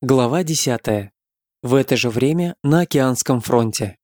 Глава 10. В это же время на Океанском фронте.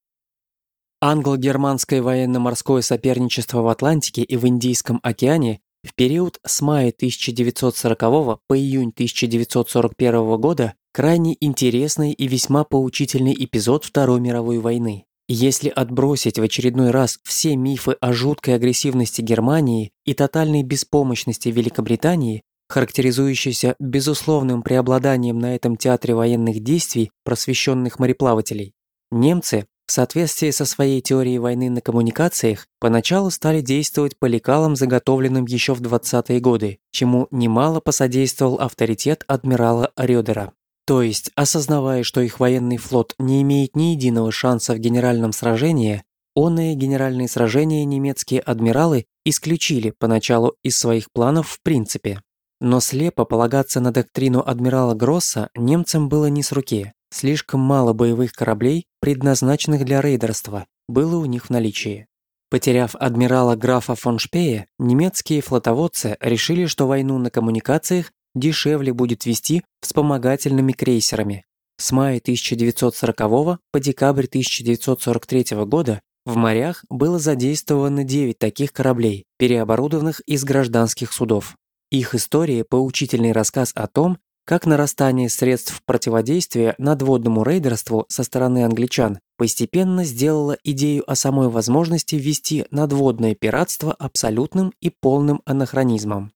Англо-германское военно-морское соперничество в Атлантике и в Индийском океане в период с мая 1940 по июнь 1941 года крайне интересный и весьма поучительный эпизод Второй мировой войны. Если отбросить в очередной раз все мифы о жуткой агрессивности Германии и тотальной беспомощности Великобритании, характеризующийся безусловным преобладанием на этом театре военных действий просвещенных мореплавателей. Немцы, в соответствии со своей теорией войны на коммуникациях, поначалу стали действовать по лекалам, заготовленным еще в 20-е годы, чему немало посодействовал авторитет адмирала Рёдера. То есть, осознавая, что их военный флот не имеет ни единого шанса в генеральном сражении, онные генеральные сражения немецкие адмиралы исключили поначалу из своих планов в принципе. Но слепо полагаться на доктрину адмирала Гросса немцам было не с руки. Слишком мало боевых кораблей, предназначенных для рейдерства, было у них в наличии. Потеряв адмирала графа фон Шпея, немецкие флотоводцы решили, что войну на коммуникациях дешевле будет вести вспомогательными крейсерами. С мая 1940 по декабрь 1943 года в морях было задействовано 9 таких кораблей, переоборудованных из гражданских судов. Их история – поучительный рассказ о том, как нарастание средств противодействия надводному рейдерству со стороны англичан постепенно сделало идею о самой возможности ввести надводное пиратство абсолютным и полным анахронизмом.